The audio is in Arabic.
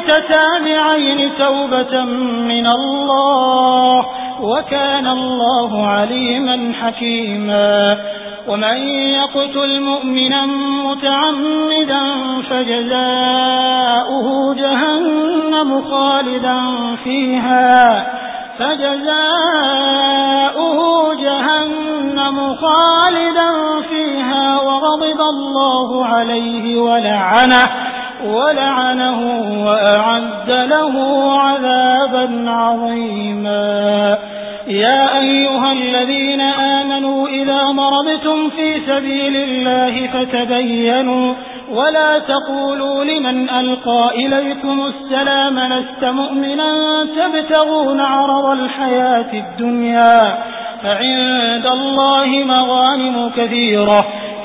متتابعين توبة من الله وكان الله عليما حكيما. ومن يقتل مؤمنا متعمدا فجزاؤه جهنم خالدا فيها. فجزاؤه جهنم خالدا فيها وغضب الله عليه ولعنه. ولعنه وأعد له عذابا عظيما. يا أيها الذين آمنوا إذا مرضتم في سبيل الله فتبينوا ولا تقولوا لمن ألقى إليكم السلام لست مؤمنا؟ تبتغون عرض الحياة الدنيا. فعند الله مغانم كثيرة.